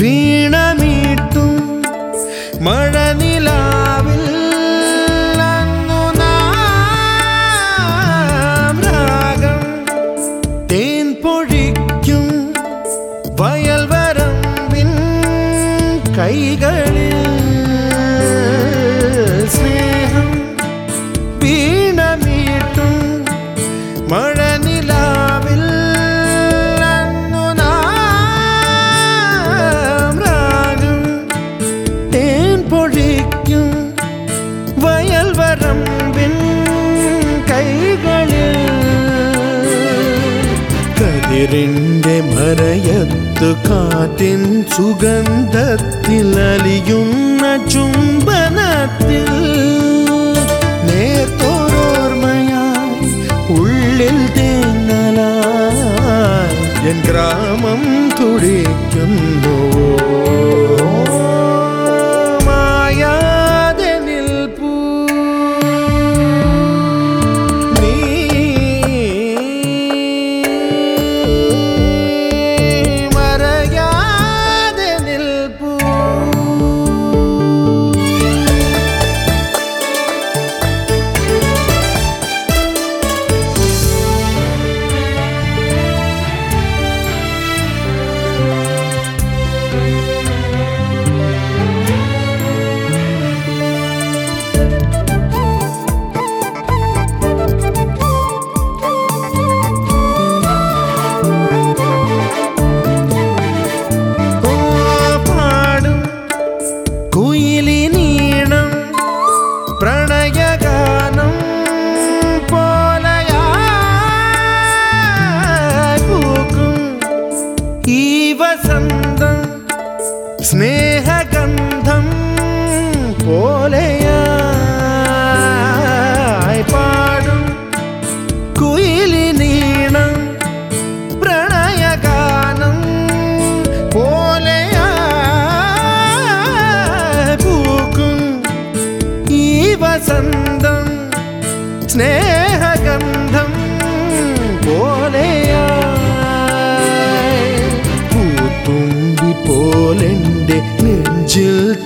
Being കതിരിന്റെ മറയത്തു കാറ്റിൻ സുഗന്ധത്തിൽ അലിയുന്ന ചുംബനത്തിൽ നേർത്തോരോർമ്മയായി ഉള്ളിൽ തേങ്ങലായി N ഗ്രാമം തുടിക്കുന്നു It's.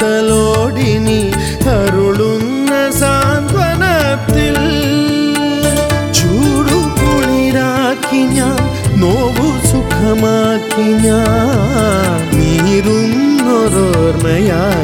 തലോടിനി അരുളുന്ന സാന്ത്വനത്തിൽ. ചൂടു കുളിരാക്കി ഞാൻ നോവു സുഖമാക്കി ഞാൻ. നീരുന്നൊരോർമയായി